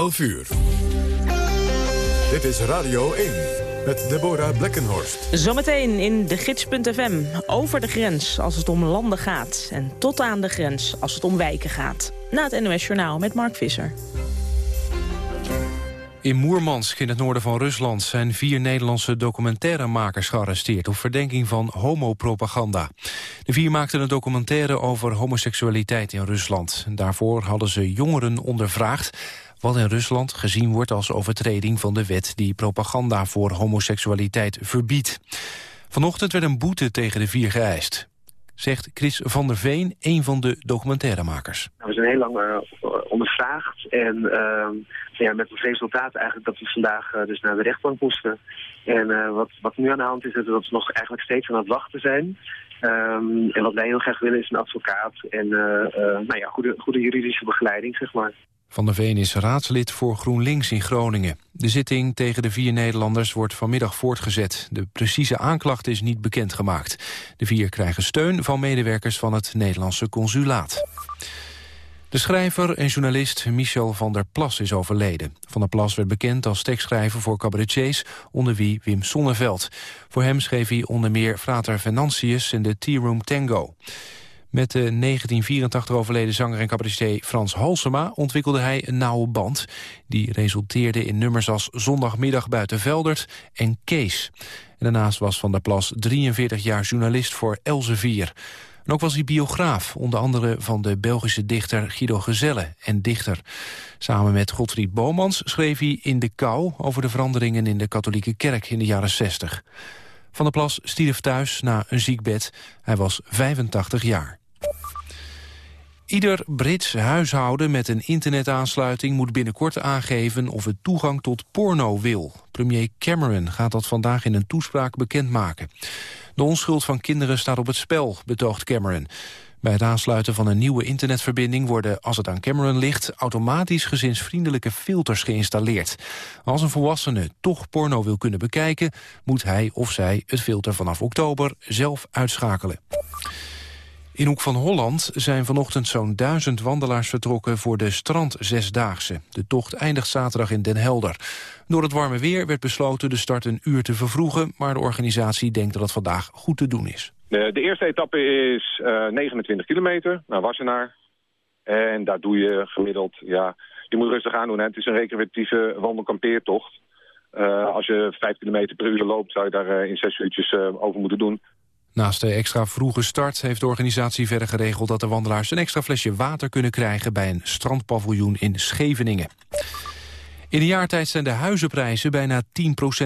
11 uur. Dit is Radio 1 met Deborah Blekkenhorst. Zometeen in de gids.fm. Over de grens als het om landen gaat. En tot aan de grens als het om wijken gaat. Na het NOS Journaal met Mark Visser. In Moermansk, in het noorden van Rusland, zijn vier Nederlandse documentairemakers gearresteerd op verdenking van homopropaganda. De vier maakten een documentaire over homoseksualiteit in Rusland. Daarvoor hadden ze jongeren ondervraagd wat in Rusland gezien wordt als overtreding van de wet die propaganda voor homoseksualiteit verbiedt. Vanochtend werd een boete tegen de vier geëist zegt Chris van der Veen, een van de documentairemakers. We zijn heel lang uh, ondervraagd en uh, ja, met het resultaat eigenlijk dat we vandaag uh, dus naar de rechtbank moesten. En uh, wat, wat nu aan de hand is, dat we nog eigenlijk steeds aan het wachten zijn. Um, en wat wij heel graag willen is een advocaat en nou ja, goede, goede juridische begeleiding, zeg maar. Van der Veen is raadslid voor GroenLinks in Groningen. De zitting tegen de vier Nederlanders wordt vanmiddag voortgezet. De precieze aanklacht is niet bekendgemaakt. De vier krijgen steun van medewerkers van het Nederlandse consulaat. De schrijver en journalist Michel van der Plas is overleden. Van der Plas werd bekend als tekstschrijver voor cabaretiers... onder wie Wim Sonneveld. Voor hem schreef hij onder meer Frater Venantius en de Tea Room Tango. Met de 1984 overleden zanger en cabaretier Frans Halsema ontwikkelde hij een nauwe band. Die resulteerde in nummers als Zondagmiddag buiten Veldert en Kees. Daarnaast was Van der Plas 43 jaar journalist voor Elsevier. En ook was hij biograaf, onder andere van de Belgische dichter Guido Gezelle en dichter. Samen met Godfried Bomans schreef hij In de kou over de veranderingen in de katholieke kerk in de jaren 60. Van der Plas stierf thuis na een ziekbed. Hij was 85 jaar. Ieder Brits huishouden met een internetaansluiting moet binnenkort aangeven of het toegang tot porno wil. Premier Cameron gaat dat vandaag in een toespraak bekendmaken. De onschuld van kinderen staat op het spel, betoogt Cameron. Bij het aansluiten van een nieuwe internetverbinding worden, als het aan Cameron ligt, automatisch gezinsvriendelijke filters geïnstalleerd. Als een volwassene toch porno wil kunnen bekijken, moet hij of zij het filter vanaf oktober zelf uitschakelen. In Hoek van Holland zijn vanochtend zo'n duizend wandelaars vertrokken voor de Strand Zesdaagse. De tocht eindigt zaterdag in Den Helder. Door het warme weer werd besloten de start een uur te vervroegen, maar de organisatie denkt dat het vandaag goed te doen is. De, eerste etappe is uh, 29 kilometer naar Wassenaar. En daar doe je gemiddeld, ja, je moet rustig aan doen. Hè. Het is een recreatieve wandelkampeertocht. Uh, als je 5 kilometer per uur loopt, zou je daar uh, in zes uurtjes over moeten doen. Naast de extra vroege start heeft de organisatie verder geregeld... dat de wandelaars een extra flesje water kunnen krijgen... bij een strandpaviljoen in Scheveningen. In een jaar tijd zijn de huizenprijzen bijna 10%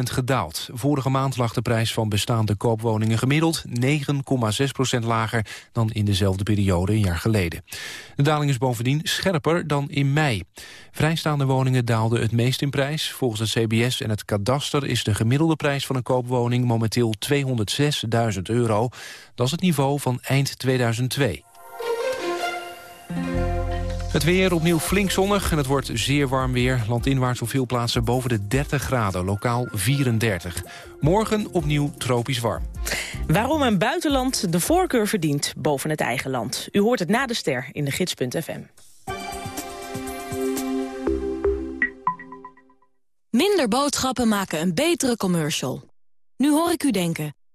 gedaald. Vorige maand lag de prijs van bestaande koopwoningen gemiddeld 9,6% lager dan in dezelfde periode een jaar geleden. De daling is bovendien scherper dan in mei. Vrijstaande woningen daalden het meest in prijs. Volgens het CBS en het kadaster is de gemiddelde prijs van een koopwoning momenteel 206.000 euro. Dat is het niveau van eind 2002. Het weer opnieuw flink zonnig en het wordt zeer warm weer. Landinwaarts op veel plaatsen boven de 30 graden, lokaal 34. Morgen opnieuw tropisch warm. Waarom een buitenland de voorkeur verdient boven het eigen land. U hoort het na de ster in de gids.fm. Minder boodschappen maken een betere commercial. Nu hoor ik u denken...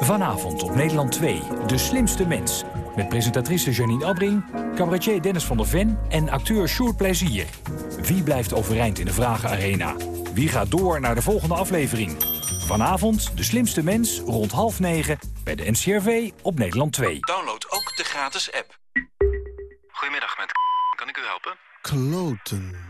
Vanavond op Nederland 2, De Slimste Mens. Met presentatrice Janine Abbring, cabaretier Dennis van der Ven en acteur Sjoerd Plezier. Wie blijft overeind in de Vragenarena? Wie gaat door naar de volgende aflevering? Vanavond De Slimste Mens rond half negen bij de NCRV op Nederland 2. Download ook de gratis app. Goedemiddag, met kan ik u helpen? Kloten.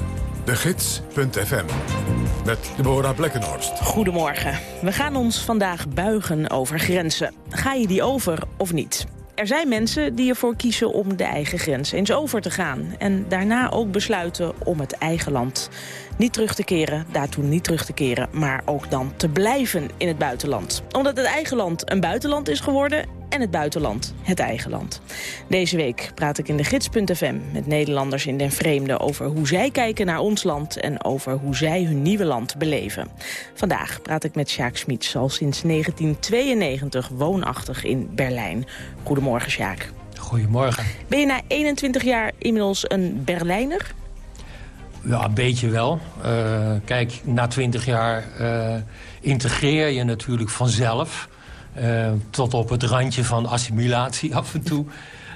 De Gids.fm. Met Deborah Blekkenhorst. Goedemorgen. We gaan ons vandaag buigen over grenzen. Ga je die over of niet? Er zijn mensen die ervoor kiezen om de eigen grens eens over te gaan. En daarna ook besluiten om het eigen land niet terug te keren, daartoe niet terug te keren... maar ook dan te blijven in het buitenland. Omdat het eigen land een buitenland is geworden en het buitenland het eigen land. Deze week praat ik in de gids.fm met Nederlanders in den vreemde... over hoe zij kijken naar ons land en over hoe zij hun nieuwe land beleven. Vandaag praat ik met Sjaak Smits, al sinds 1992 woonachtig in Berlijn. Goedemorgen, Sjaak. Goedemorgen. Ben je na 21 jaar inmiddels een Berlijner? Ja, een beetje wel. Uh, kijk, na 20 jaar uh, integreer je natuurlijk vanzelf... Uh, tot op het randje van assimilatie af en toe.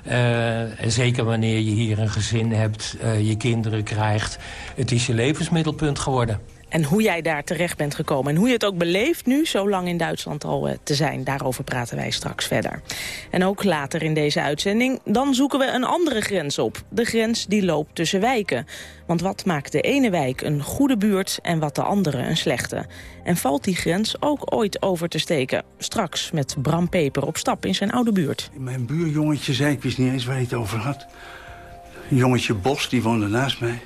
En zeker wanneer je hier een gezin hebt, je kinderen krijgt. Het is je levensmiddelpunt geworden. En hoe jij daar terecht bent gekomen. En hoe je het ook beleeft nu zo lang in Duitsland al uh, te zijn. Daarover praten wij straks verder. En ook later in deze uitzending. Dan zoeken we een andere grens op. De grens die loopt tussen wijken. Want wat maakt de ene wijk een goede buurt en wat de andere een slechte? En valt die grens ook ooit over te steken? Straks met Bram Peper op stap in zijn oude buurt. Mijn buurjongetje zei, ik wist niet eens waar hij het over had. Een jongetje Bos, die woonde naast mij.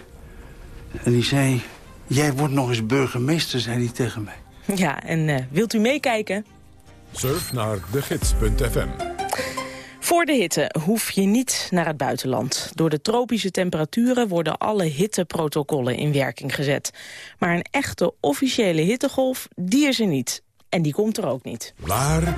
En die zei, jij wordt nog eens burgemeester, zei hij tegen mij. Ja, en uh, wilt u meekijken? Surf naar degids.fm. Voor de hitte hoef je niet naar het buitenland. Door de tropische temperaturen worden alle hitteprotocollen in werking gezet. Maar een echte officiële hittegolf, die is er niet. En die komt er ook niet. Waar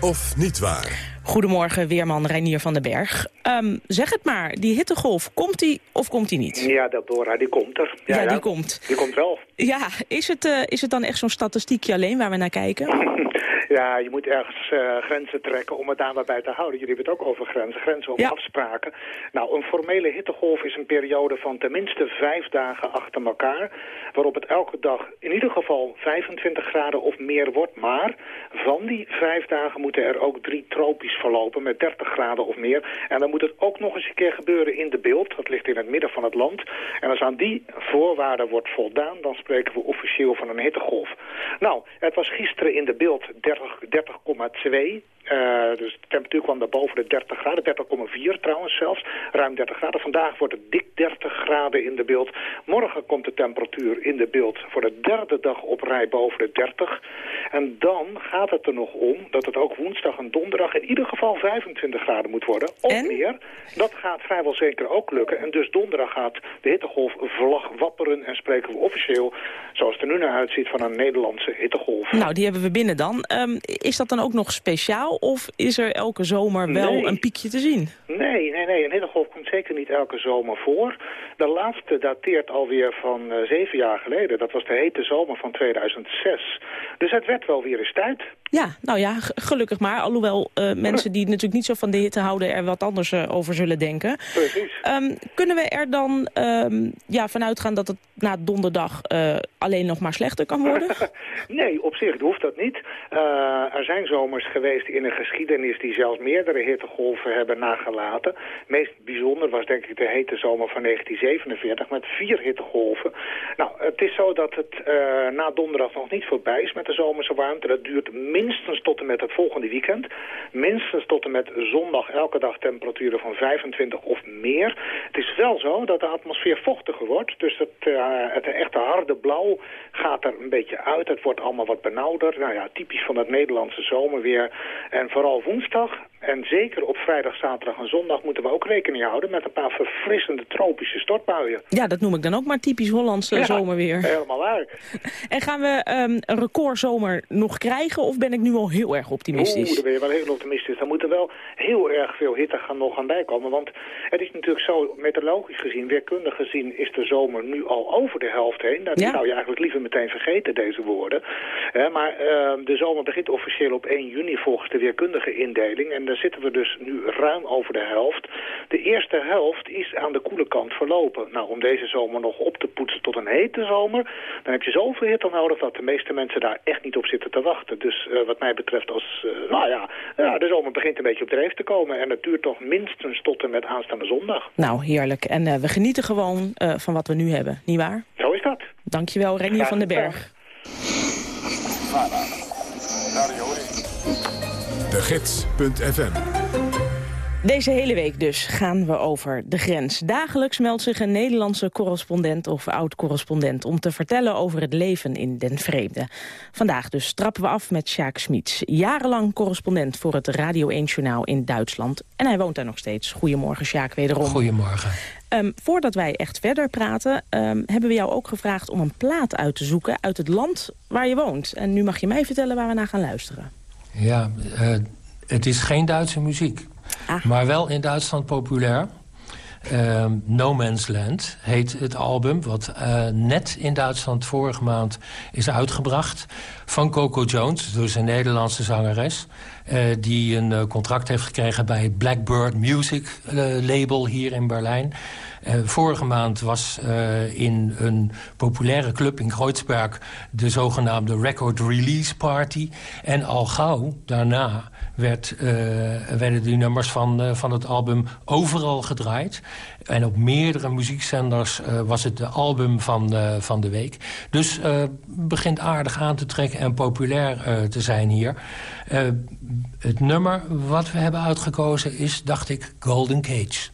of niet waar? Goedemorgen, weerman Reinier van den Berg. Um, zeg het maar, die hittegolf, komt die of komt die niet? Ja, Deborah, die komt er. Ja, ja, ja. die komt. Die komt wel. Ja, is het, uh, is het dan echt zo'n statistiekje alleen waar we naar kijken? Ja, je moet ergens uh, grenzen trekken om het daar maar bij te houden. Jullie hebben het ook over grenzen, grenzen over ja. afspraken. Nou, een formele hittegolf is een periode van tenminste vijf dagen achter elkaar... waarop het elke dag in ieder geval 25 graden of meer wordt. Maar van die vijf dagen moeten er ook drie verlopen met 30 graden of meer. En dan moet het ook nog eens een keer gebeuren in de beeld. Dat ligt in het midden van het land. En als aan die voorwaarden wordt voldaan, dan spreken we officieel van een hittegolf. Nou, het was gisteren in de beeld 30 30,2. Uh, dus de temperatuur kwam daar boven de 30 graden, 30,4 trouwens zelfs, ruim 30 graden. Vandaag wordt het dik 30 graden in de beeld. Morgen komt de temperatuur in de beeld voor de derde dag op rij boven de 30. En dan gaat het er nog om dat het ook woensdag en donderdag in ieder geval 25 graden moet worden. Of en? meer. Dat gaat vrijwel zeker ook lukken. En dus donderdag gaat de hittegolf vlag wapperen en spreken we officieel, zoals het er nu naar uitziet, van een Nederlandse hittegolf. Nou, die hebben we binnen dan. Um, is dat dan ook nog speciaal? Of is er elke zomer wel nee. een piekje te zien? Nee, nee, nee. Een hittegolf komt zeker niet elke zomer voor. De laatste dateert alweer van uh, zeven jaar geleden. Dat was de hete zomer van 2006. Dus het werd wel weer eens tijd. Ja, nou ja, gelukkig maar. Alhoewel uh, mensen die natuurlijk niet zo van de hitte houden... er wat anders uh, over zullen denken. Precies. Um, kunnen we er dan um, ja, vanuit gaan dat het na donderdag uh, alleen nog maar slechter kan worden? nee, op zich hoeft dat niet. Er zijn zomers geweest in de geschiedenis die zelfs meerdere hittegolven hebben nagelaten. Het meest bijzonder was denk ik de hete zomer van 1947 met vier hittegolven. Nou, het is zo dat het na donderdag nog niet voorbij is met de zomerse warmte. Dat duurt minstens minstens tot en met het volgende weekend. Minstens tot en met zondag elke dag temperaturen van 25 of meer. Het is wel zo dat de atmosfeer vochtiger wordt. Dus het, uh, het echte harde blauw gaat er een beetje uit. Het wordt allemaal wat benauwder. Nou ja, typisch van het Nederlandse zomerweer. En vooral woensdag en zeker op vrijdag, zaterdag en zondag moeten we ook rekening houden met een paar verfrissende tropische stortbuien. Ja, dat noem ik dan ook maar typisch Hollandse ja, zomerweer. helemaal waar. En gaan we um, een recordzomer nog krijgen of ben ik nu al heel erg optimistisch? Oeh, dan ben je wel heel optimistisch. Dan moet er wel heel erg veel hitte gaan nog aan bijkomen. Want het is natuurlijk zo, meteorologisch gezien, weerkundig gezien, is de zomer nu al over de helft heen. Dat zou je eigenlijk liever meteen vergeten, deze woorden. maar uh, de zomer begint officieel op 1 juni volgens de weerkundige indeling. En daar zitten we dus nu ruim over de helft. De eerste helft is aan de koele kant verlopen. Nou, om deze zomer nog op te poetsen tot een hete zomer... dan heb je zoveel hitte nodig dat de meeste mensen daar echt niet op zitten te wachten. Dus uh, wat mij betreft als... Uh, nou ja, ja, de zomer begint een beetje op dreef te komen. En het duurt toch minstens tot en met aanstaande zondag. Nou, heerlijk. En uh, we genieten gewoon van wat we nu hebben, niet waar? Zo is dat. Dankjewel, Renier van den Berg. De Gids.fm deze hele week dus gaan we over de grens. Dagelijks meldt zich een Nederlandse correspondent of oud-correspondent... om te vertellen over het leven in den vreemde. Vandaag dus trappen we af met Sjaak Smits. Jarenlang correspondent voor het Radio 1-journaal in Duitsland. En hij woont daar nog steeds. Goedemorgen, Sjaak, wederom. Goedemorgen. Um, voordat wij echt verder praten, um, hebben we jou ook gevraagd om een plaat uit te zoeken... uit het land waar je woont. En nu mag je mij vertellen waar we naar gaan luisteren. Ja, uh, het is geen Duitse muziek. Ah. Maar wel in Duitsland populair. Uh, no Man's Land heet het album, wat uh, net in Duitsland vorige maand is uitgebracht. Van Coco Jones, dus een Nederlandse zangeres. Uh, die een contract heeft gekregen bij Blackbird Music label hier in Berlijn. Uh, vorige maand was uh, in een populaire club in Kreuzberg... de zogenaamde Record Release Party. En al gauw daarna werd, uh, werden die nummers van, van het album overal gedraaid. En op meerdere muziekzenders was het de album van, van de week. Dus begint aardig aan te trekken en populair te zijn hier. het nummer wat we hebben uitgekozen is, dacht ik, Golden Cage.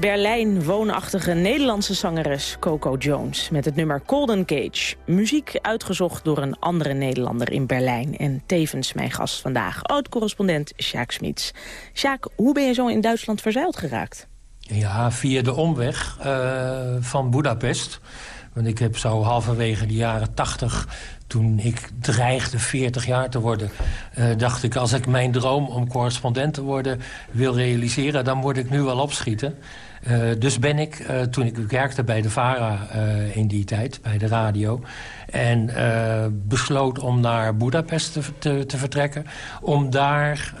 Berlijn woonachtige Nederlandse zangeres Coco Jones... met het nummer Golden Cage. Muziek uitgezocht door een andere Nederlander in Berlijn... en tevens mijn gast vandaag, oud-correspondent Sjaak Smits. Sjaak, hoe ben je zo in Duitsland verzeild geraakt? Ja, via de omweg uh, van Budapest. Want ik heb zo halverwege de jaren tachtig toen ik dreigde 40 jaar te worden... Uh, dacht ik, als ik mijn droom om correspondent te worden wil realiseren... dan moet ik nu wel opschieten. Uh, dus ben ik, uh, toen ik werkte bij de VARA in die tijd, bij de radio... en besloot om naar Budapest te, te, te vertrekken... om daar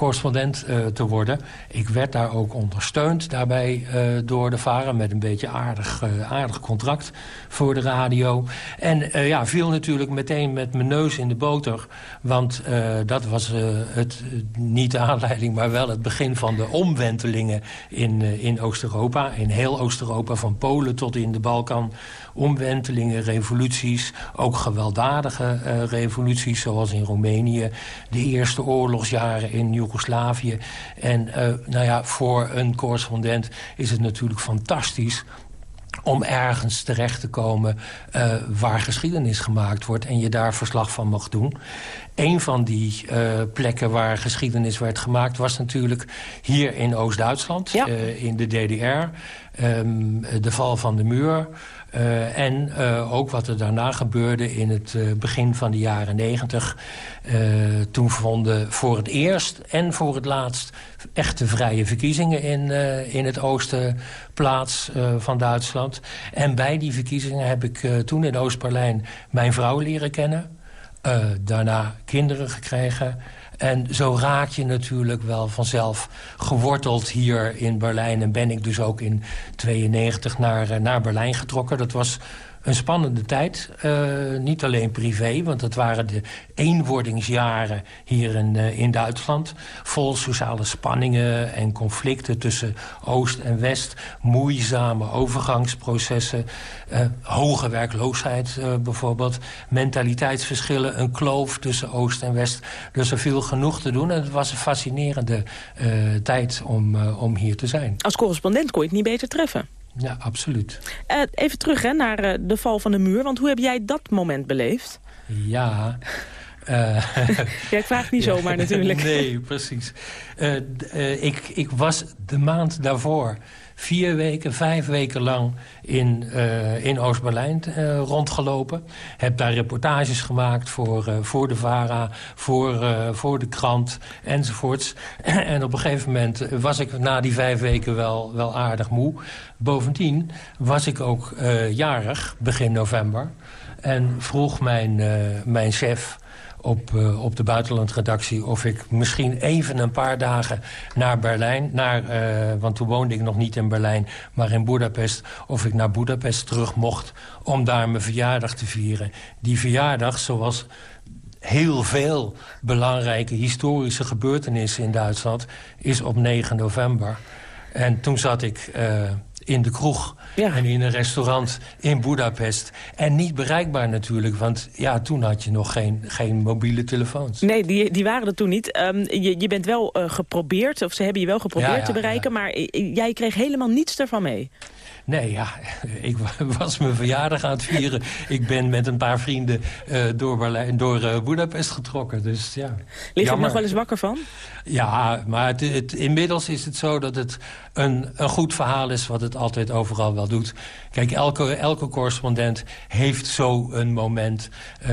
correspondent uh, te worden. Ik werd daar ook ondersteund daarbij uh, door de VARA... met een beetje aardig, uh, aardig contract voor de radio. En ja, viel natuurlijk meteen met mijn neus in de boter. Want dat was het, niet de aanleiding... maar wel het begin van de omwentelingen in, in Oost-Europa. In heel Oost-Europa, van Polen tot in de Balkan omwentelingen, revoluties. Ook gewelddadige revoluties, zoals in Roemenië. De eerste oorlogsjaren in Joegoslavië. En uh, nou ja, voor een correspondent is het natuurlijk fantastisch om ergens terecht te komen uh, waar geschiedenis gemaakt wordt... en je daar verslag van mag doen. Een van die uh, plekken waar geschiedenis werd gemaakt... was natuurlijk hier in Oost-Duitsland, ja. uh, in de DDR. Um, de val van de muur... Uh, en uh, ook wat er daarna gebeurde in het uh, begin van de jaren negentig. toen vonden voor het eerst en voor het laatst echte vrije verkiezingen in, in het oosten plaats van Duitsland. En bij die verkiezingen heb ik toen in Oost-Berlijn mijn vrouw leren kennen. daarna kinderen gekregen. En zo raak je natuurlijk wel vanzelf geworteld hier in Berlijn. En ben ik dus ook in 92 naar, naar Berlijn getrokken. Dat was een spannende tijd. Uh, niet alleen privé, want het waren de eenwordingsjaren hier in, uh, in Duitsland. Vol sociale spanningen en conflicten tussen Oost en West. Moeizame overgangsprocessen. Uh, hoge werkloosheid bijvoorbeeld. Mentaliteitsverschillen, een kloof tussen Oost en West. Dus er viel genoeg te doen en het was een fascinerende tijd om, om hier te zijn. Als correspondent kon je het niet beter treffen. Ja, absoluut. Uh, even terug hè, naar uh, de val van de muur. Want hoe heb jij dat moment beleefd? Ja... Uh, ja, ik vraag niet zomaar natuurlijk. nee, precies. ik, ik was de maand daarvoor vier weken, vijf weken lang in, uh, in Oost-Berlijn uh, rondgelopen. Heb daar reportages gemaakt voor, uh, voor de VARA, voor, voor de krant enzovoorts. en op een gegeven moment was ik na die vijf weken wel, wel aardig moe. Bovendien was ik ook jarig, begin november. En vroeg mijn, mijn chef op, uh, op de buitenlandredactie... of ik misschien even een paar dagen naar Berlijn... Naar, uh, want toen woonde ik nog niet in Berlijn, maar in Budapest... of ik naar Budapest terug mocht om daar mijn verjaardag te vieren. Die verjaardag, zoals heel veel belangrijke historische gebeurtenissen in Duitsland... is op 9 november. En toen zat ik... Uh, in de kroeg ja. en in een restaurant in Budapest. En niet bereikbaar natuurlijk, want ja, toen had je nog geen, geen mobiele telefoons. Nee, die, die waren er toen niet. Um, je, je bent wel uh, geprobeerd, of ze hebben je wel geprobeerd ja, ja, te bereiken... maar jij kreeg helemaal niets ervan mee. Nee, ja, ik was mijn verjaardag aan het vieren. ik ben met een paar vrienden uh, door, Berlijn, door uh, Budapest getrokken. Dus, ja, Lig je er nog wel eens wakker van? Ja, maar het, het, inmiddels is het zo dat het een, een goed verhaal is... wat het altijd overal wel doet. Kijk, elke, elke correspondent heeft zo een moment... Uh,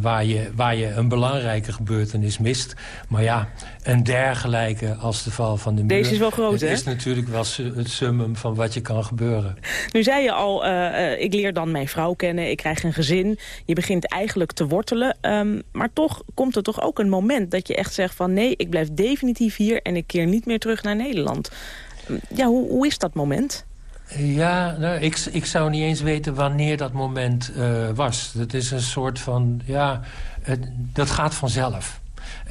waar, je, waar je een belangrijke gebeurtenis mist. Maar ja, een dergelijke als de val van de muur... Deze is wel groot, hè? is natuurlijk wel het summum van wat je kan gebeuren. Nu zei je al, uh, uh, ik leer dan mijn vrouw kennen, ik krijg een gezin. Je begint eigenlijk te wortelen. Um, maar toch komt er toch ook een moment dat je echt zegt van... nee, ik blijf definitief hier en ik keer niet meer terug naar Nederland. Ja, hoe, hoe is dat moment? Ja, nou, ik, ik zou niet eens weten wanneer dat moment uh, was. Dat is een soort van, ja, dat gaat vanzelf.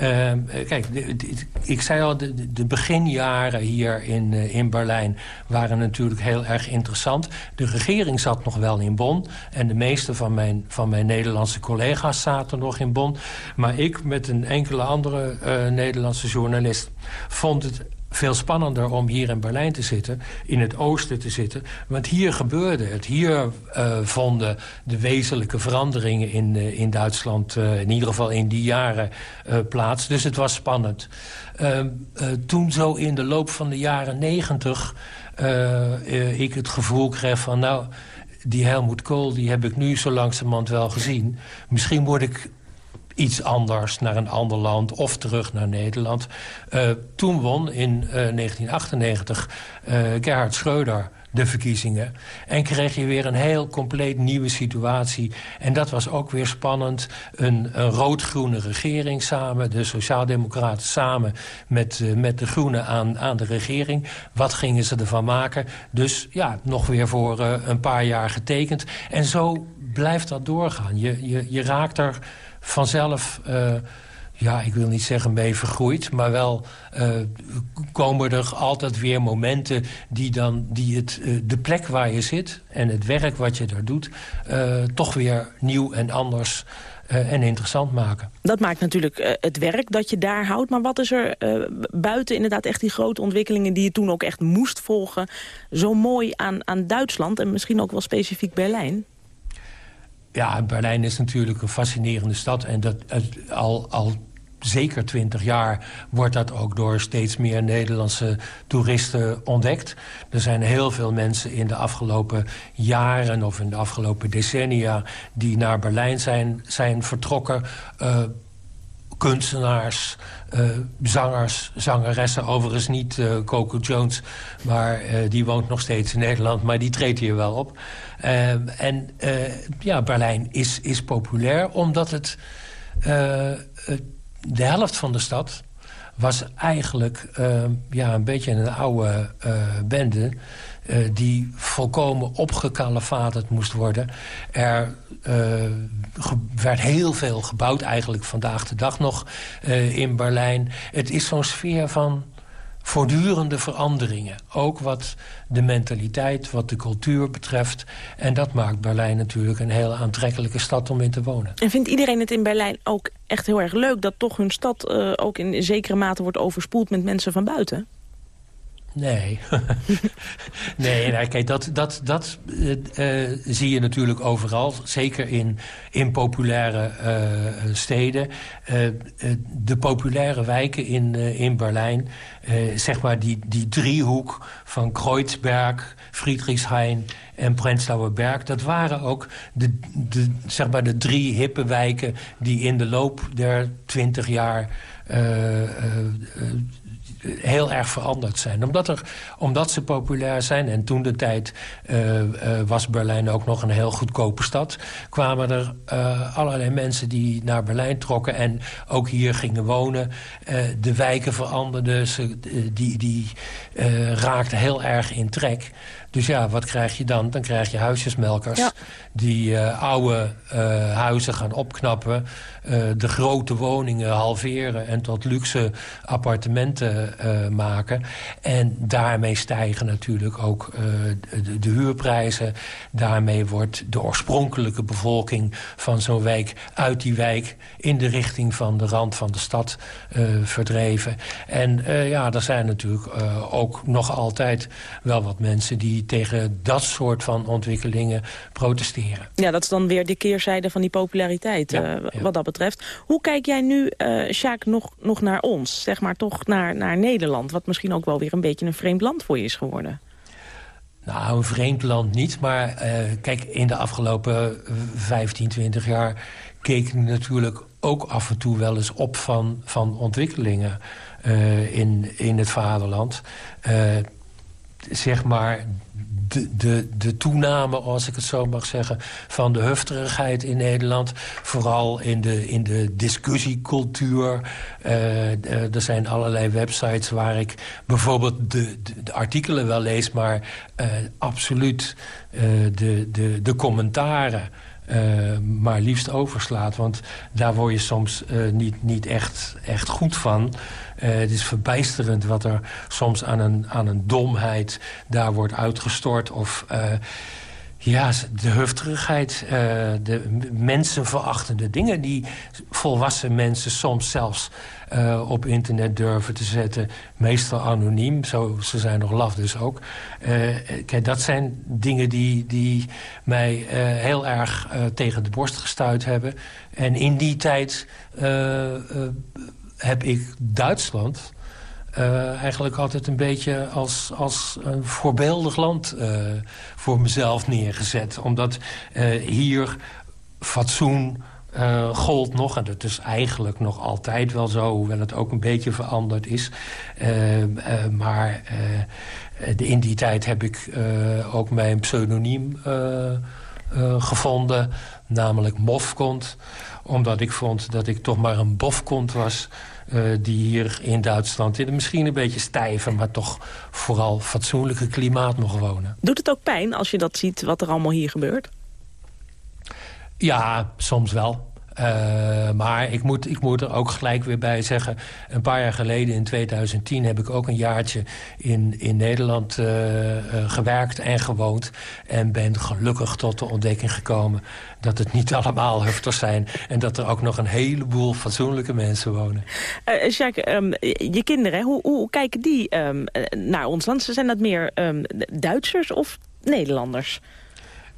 Uh, kijk, de, de, ik zei al, de, de, beginjaren hier in, uh, in Berlijn waren natuurlijk heel erg interessant. De regering zat nog wel in Bonn. En de meeste van mijn, van mijn Nederlandse collega's zaten nog in Bonn. Maar ik met een enkele andere uh, Nederlandse journalist vond het veel spannender om hier in Berlijn te zitten, in het oosten te zitten. Want hier gebeurde het. Hier uh, vonden de wezenlijke veranderingen in, uh, in Duitsland, uh, in ieder geval in die jaren, plaats. Dus het was spannend. Ehm, toen zo in de loop van de jaren negentig ik het gevoel kreeg van... nou, die Helmut Kool die heb ik nu zo langzamerhand wel gezien. Misschien word ik iets anders naar een ander land of terug naar Nederland. Uh, toen won in uh, 1998 uh, Gerhard Schreuder de verkiezingen. En kreeg je weer een heel compleet nieuwe situatie. En dat was ook weer spannend. Een, een rood-groene regering samen, de Sociaaldemocraten samen... met, met de Groenen aan, aan de regering. Wat gingen ze ervan maken? Dus ja, nog weer voor een paar jaar getekend. En zo blijft dat doorgaan. Je, je, je raakt er vanzelf... Uh, ja, ik wil niet zeggen mee vergroeid... maar wel uh, komen er altijd weer momenten die, dan, die het, uh, de plek waar je zit... en het werk wat je daar doet, toch weer nieuw en anders en interessant maken. Dat maakt natuurlijk het werk dat je daar houdt. Maar wat is er buiten inderdaad echt die grote ontwikkelingen... die je toen ook echt moest volgen, zo mooi aan, aan Duitsland... en misschien ook wel specifiek Berlijn? Ja, Berlijn is natuurlijk een fascinerende stad. En dat, al, al zeker twintig jaar wordt dat ook door steeds meer Nederlandse toeristen ontdekt. Er zijn heel veel mensen in de afgelopen jaren of in de afgelopen decennia... die naar Berlijn zijn, zijn vertrokken... Uh, kunstenaars, uh, zangers, zangeressen. Overigens niet uh, Coco Jones, maar uh, die woont nog steeds in Nederland. Maar die treedt hier wel op. en ja, Berlijn is, is populair omdat het de helft van de stad was eigenlijk ja, een beetje een oude bende... Uh, die volkomen opgekalefaterd moest worden. Er werd heel veel gebouwd, eigenlijk vandaag de dag nog, in Berlijn. Het is zo'n sfeer van voortdurende veranderingen. Ook wat de mentaliteit, wat de cultuur betreft. En dat maakt Berlijn natuurlijk een heel aantrekkelijke stad om in te wonen. En vindt iedereen het in Berlijn ook echt heel erg leuk... dat toch hun stad ook in zekere mate wordt overspoeld met mensen van buiten? Nee. nee, nou, kijk, dat, dat, dat uh, uh, zie je natuurlijk overal. Zeker in, in populaire uh, steden. de populaire wijken in, in Berlijn. zeg maar die, die driehoek van Kreuzberg, Friedrichshain en Prenzlauer Berg. Dat waren ook de, de, zeg maar de drie hippe wijken... die in de loop der twintig jaar heel erg veranderd zijn. Omdat, er, omdat ze populair zijn en toen de tijd uh, uh, was Berlijn ook nog een heel goedkope stad... kwamen er uh, allerlei mensen die naar Berlijn trokken en ook hier gingen wonen. de wijken veranderden, ze, die, die raakten heel erg in trek... Dus ja, wat krijg je dan? Dan krijg je huisjesmelkers. Die uh, oude uh, huizen gaan opknappen... Uh, de grote woningen halveren en tot luxe appartementen maken. En daarmee stijgen natuurlijk ook de, de, huurprijzen. Daarmee wordt de oorspronkelijke bevolking van zo'n wijk... uit die wijk in de richting van de rand van de stad verdreven. En ja, er zijn natuurlijk ook nog altijd wel wat mensen... die tegen dat soort van ontwikkelingen protesteren. Ja, dat is dan weer de keerzijde van die populariteit ja, uh, ja. wat dat betreft. Hoe kijk jij nu, uh, Sjaak, nog, nog naar ons? Zeg maar toch naar, naar Nederland, wat misschien ook wel weer een beetje een vreemd land voor je is geworden. Nou, een vreemd land niet, maar uh, kijk, in de afgelopen 15, 20 jaar... keek ik natuurlijk ook af en toe wel eens op van, van ontwikkelingen uh, in, in het vaderland. Uh, zeg maar de, de, de toename, als ik het zo mag zeggen... van de hufterigheid in Nederland. Vooral in de, in de discussiecultuur. Uh, er zijn allerlei websites waar ik bijvoorbeeld de, de, de artikelen wel lees... maar uh, absoluut de, de, de commentaren... Uh, maar liefst overslaat. Want daar word je soms uh, niet, niet echt, echt goed van. Uh, het is verbijsterend wat er soms aan een, aan een domheid daar wordt uitgestort. Of Ja, de hufterigheid, uh, de mensenverachtende dingen... die volwassen mensen soms zelfs uh, op internet durven te zetten. Meestal anoniem, zo, ze zijn nog laf dus ook. Uh, kijk, dat zijn dingen die, die mij heel erg tegen de borst gestuurd hebben. En in die tijd heb ik Duitsland uh, eigenlijk altijd een beetje als, als een voorbeeldig land uh, voor mezelf neergezet. Omdat uh, hier fatsoen gold nog. En dat is eigenlijk nog altijd wel zo, hoewel het ook een beetje veranderd is. maar in die tijd heb ik ook mijn pseudoniem gevonden, namelijk Mofkont. Omdat ik vond dat ik toch maar een bofkont was... Uh, die hier in Duitsland in een misschien een beetje stijve... maar toch vooral fatsoenlijke klimaat mogen wonen. Doet het ook pijn als je dat ziet wat er allemaal hier gebeurt? Ja, soms wel. Uh, maar ik moet, ik moet er ook gelijk weer bij zeggen... een paar jaar geleden, in 2010, heb ik ook een jaartje in, in Nederland uh, uh, gewerkt en gewoond. En ben gelukkig tot de ontdekking gekomen dat het niet allemaal hufters zijn... en dat er ook nog een heleboel fatsoenlijke mensen wonen. Jacques, um, je kinderen, hoe, hoe kijken die um, naar ons land? Zijn dat meer um, Duitsers of Nederlanders?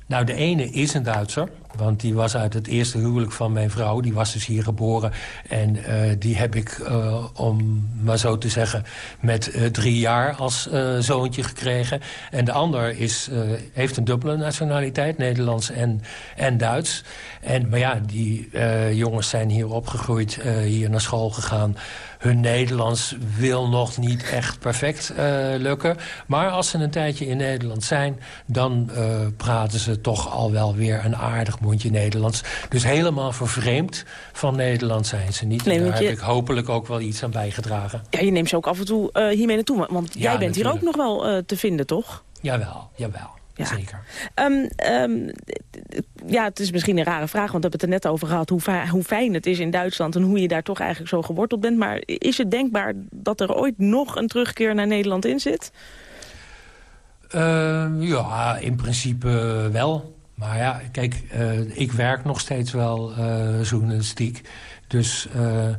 Nou, de ene is een Duitser. Want die was uit het eerste huwelijk van mijn vrouw. Die was dus hier geboren. En uh, die heb ik, uh, om maar zo te zeggen, met uh, drie jaar als zoontje gekregen. En de ander is, heeft een dubbele nationaliteit, Nederlands en, en Duits. En, maar ja, die jongens zijn hier opgegroeid, hier naar school gegaan hun Nederlands wil nog niet echt perfect lukken. Maar als ze een tijdje in Nederland zijn... dan praten ze toch al wel weer een aardig mondje Nederlands. Dus helemaal vervreemd van Nederland zijn ze niet. Nee, daar je... heb ik hopelijk ook wel iets aan bijgedragen. Ja, je neemt ze ook af en toe uh, hiermee naartoe. Want ja, jij bent natuurlijk. hier ook nog wel te vinden, toch? Jawel, jawel. Ja. Zeker. Um, um, ja, het is misschien een rare vraag, want we hebben het er net over gehad... Hoe, hoe, fijn het is in Duitsland en hoe je daar toch eigenlijk zo geworteld bent. Maar is het denkbaar dat er ooit nog een terugkeer naar Nederland in zit? Uh, ja, in principe wel. Maar ja, kijk, uh, ik werk nog steeds wel uh, journalistiek. Dus uh,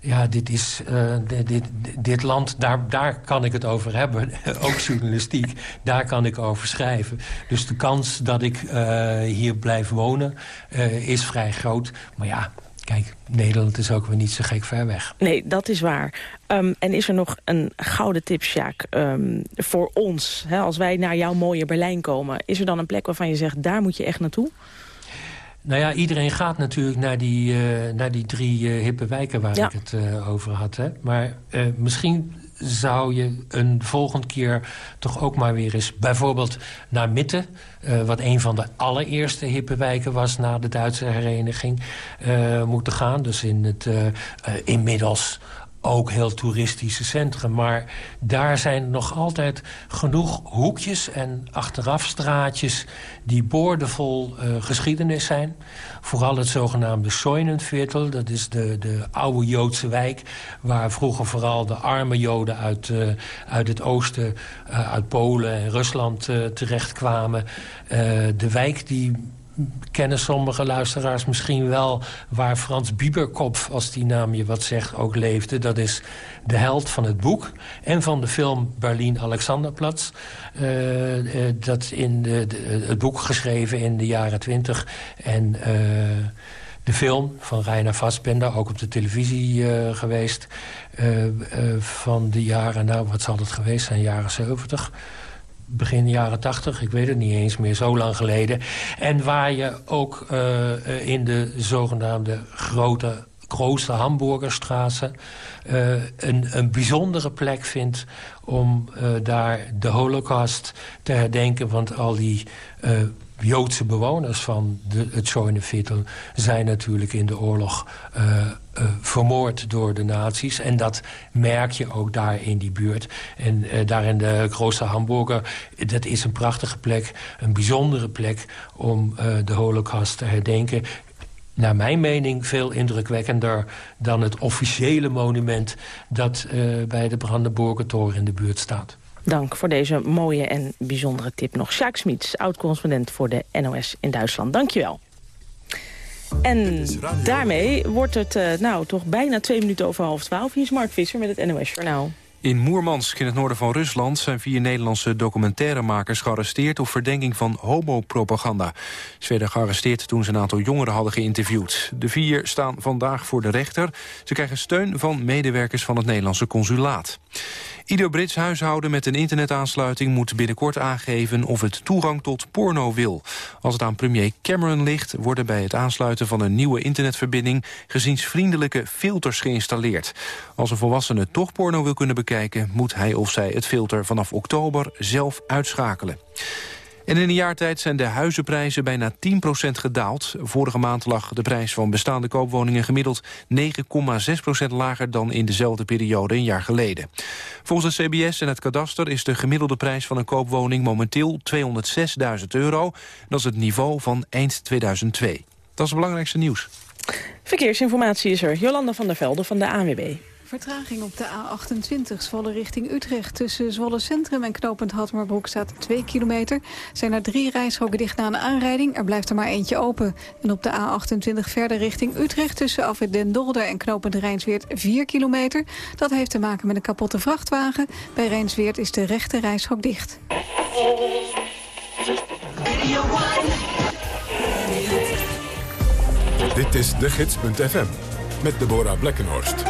ja, dit is dit, dit, dit, land, daar, daar kan ik het over hebben. Ook journalistiek, daar kan ik over schrijven. Dus de kans dat ik hier blijf wonen is vrij groot. Maar ja, kijk, Nederland is ook weer niet zo gek ver weg. Nee, dat is waar. Um, en is er nog een gouden tip, Sjaak, um, voor ons? Hè, als wij naar jouw mooie Berlijn komen, is er dan een plek waarvan je zegt... daar moet je echt naartoe? Nou ja, iedereen gaat natuurlijk naar die, uh, naar die drie uh, hippe wijken waar ja. ik het uh, over had. Hè? Maar misschien zou je een volgende keer toch ook maar weer eens... bijvoorbeeld naar Mitte, wat een van de allereerste hippe wijken was... na de Duitse hereniging, moeten gaan. Dus in het inmiddels ook heel toeristische centrum. Maar daar zijn nog altijd genoeg hoekjes en achterafstraatjes... die boordevol uh, geschiedenis zijn. Vooral het zogenaamde Scheunenviertel. Dat is de, de oude Joodse wijk... waar vroeger vooral de arme Joden uit, uh, uit het oosten... Uh, uit Polen en Rusland terechtkwamen. de wijk die kennen sommige luisteraars misschien wel... waar Frans Bieberkopf, als die naam je wat zegt, ook leefde. Dat is de held van het boek en van de film Berlin-Alexanderplatz. Uh, uh, dat in de, het boek geschreven in de jaren twintig. En uh, de film van Rainer Fassbender, ook op de televisie geweest... van de jaren, nou wat zal het geweest zijn, jaren zeventig begin jaren tachtig, ik weet het niet eens meer, zo lang geleden. En waar je ook uh, in de zogenaamde grote grootste Hamburgerstraße uh, een, een bijzondere plek vindt om uh, daar de holocaust te herdenken. Want al die Joodse bewoners van de, het Schoeneviertel zijn natuurlijk in de oorlog uh, uh, vermoord door de nazi's. En dat merk je ook daar in die buurt. En uh, daar in de Grote Hamburger, dat is een prachtige plek. Een bijzondere plek om de holocaust te herdenken naar mijn mening veel indrukwekkender dan het officiële monument... dat bij de Brandenburger Toren in de buurt staat. Dank voor deze mooie en bijzondere tip nog. Sjaak Smits, oud-correspondent voor de NOS in Duitsland. Dank je wel. En daarmee wordt het uh, nou toch bijna twee minuten over half twaalf. Hier is Mark Visser met het NOS Journaal. In Moermansk, in het noorden van Rusland... zijn vier Nederlandse documentairemakers gearresteerd... op verdenking van homopropaganda. Ze werden gearresteerd toen ze een aantal jongeren hadden geïnterviewd. De vier staan vandaag voor de rechter. Ze krijgen steun van medewerkers van het Nederlandse consulaat. Ieder Brits huishouden met een internetaansluiting moet binnenkort aangeven of het toegang tot porno wil. Als het aan premier Cameron ligt, worden bij het aansluiten van een nieuwe internetverbinding geziensvriendelijke filters geïnstalleerd. Als een volwassene toch porno wil kunnen bekijken, moet hij of zij het filter vanaf oktober zelf uitschakelen. En in een jaar tijd zijn de huizenprijzen bijna 10% gedaald. Vorige maand lag de prijs van bestaande koopwoningen gemiddeld 9,6% lager dan in dezelfde periode een jaar geleden. Volgens de CBS en het kadaster is de gemiddelde prijs van een koopwoning momenteel 206.000 euro. Dat is het niveau van eind 2002. Dat is het belangrijkste nieuws. Verkeersinformatie is er. Jolanda van der Velde van de ANWB. Vertraging op de A28 Zwolle richting Utrecht. Tussen Zwolle Centrum en knooppunt Hatmerbroek staat 2 kilometer. Zijn er drie reishokken dicht na een aanrijding. Er blijft er maar eentje open. En op de A28 verder richting Utrecht... tussen Afwit Den Dolder en knooppunt Rijnsweert 4 kilometer. Dat heeft te maken met een kapotte vrachtwagen. Bij Rijnsweert is de rechte reishok dicht. Dit is de gids.fm met Deborah Blekkenhorst.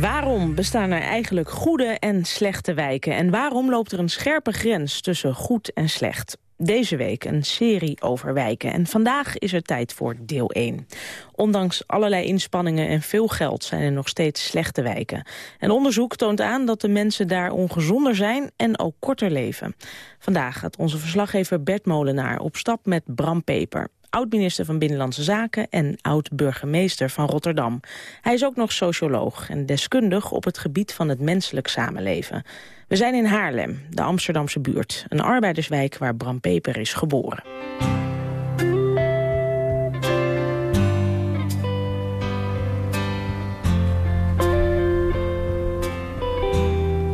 Waarom bestaan er eigenlijk goede en slechte wijken? En waarom loopt er een scherpe grens tussen goed en slecht? Deze week een serie over wijken. En vandaag is er tijd voor deel 1. Ondanks allerlei inspanningen en veel geld zijn er nog steeds slechte wijken. En onderzoek toont aan dat de mensen daar ongezonder zijn en ook korter leven. Vandaag gaat onze verslaggever Bert Molenaar op stap met Bram Peper oud-minister van Binnenlandse Zaken en oud-burgemeester van Rotterdam. Hij is ook nog socioloog en deskundig op het gebied van het menselijk samenleven. We zijn in Haarlem, de Amsterdamse buurt, een arbeiderswijk waar Bram Peper is geboren.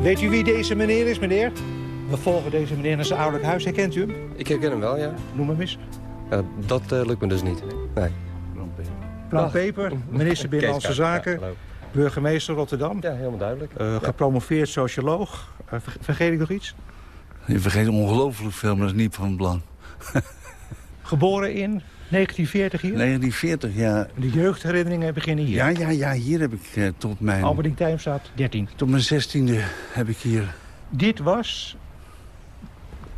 Weet u wie deze meneer is, meneer? We volgen deze meneer naar zijn ouderlijk huis. Herkent u hem? Ik herken hem wel, ja. Noem hem eens. Ja, dat uh, lukt me dus niet. Nee. Bram Peper, minister Binnenlandse Zaken, burgemeester Rotterdam. Ja, helemaal duidelijk. Uh, gepromoveerd socioloog. Uh, vergeet ik nog iets? Je vergeet ongelooflijk veel, maar dat is niet van belang. Geboren in 1940 hier? 1940, ja. De jeugdherinneringen beginnen hier? Ja, ja, ja hier heb ik uh, tot mijn... Alberding Tijmstraat 13. Tot mijn 16e heb ik hier... Dit was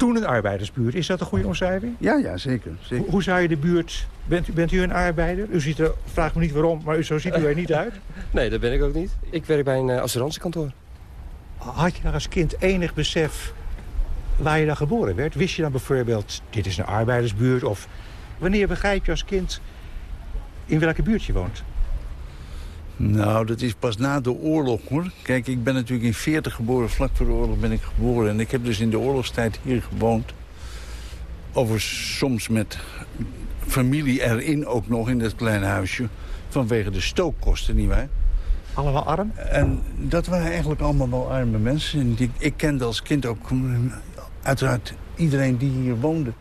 toen een arbeidersbuurt. Is dat een goede omschrijving? Ja, ja zeker. zeker. Hoe, hoe, zou je de buurt... Bent, u, bent u een arbeider? U ziet er, vraag me niet waarom, maar zo ziet u er niet uit. Nee, dat ben ik ook niet. Ik werk bij een uh, assurantiekantoor. Had je daar als kind enig besef waar je dan geboren werd? Wist je dan bijvoorbeeld, dit is een arbeidersbuurt? Of wanneer begrijp je als kind in welke buurt je woont? Nou, dat is pas na de oorlog, hoor. Kijk, ik ben natuurlijk in 40 geboren. Vlak voor de oorlog ben ik geboren. En ik heb dus in de oorlogstijd hier gewoond. Over soms met familie erin ook nog in dat kleine huisje. Vanwege de stookkosten, nietwaar? Allemaal arm? En dat waren eigenlijk allemaal wel arme mensen. En die, ik kende als kind ook uiteraard iedereen die hier woonde.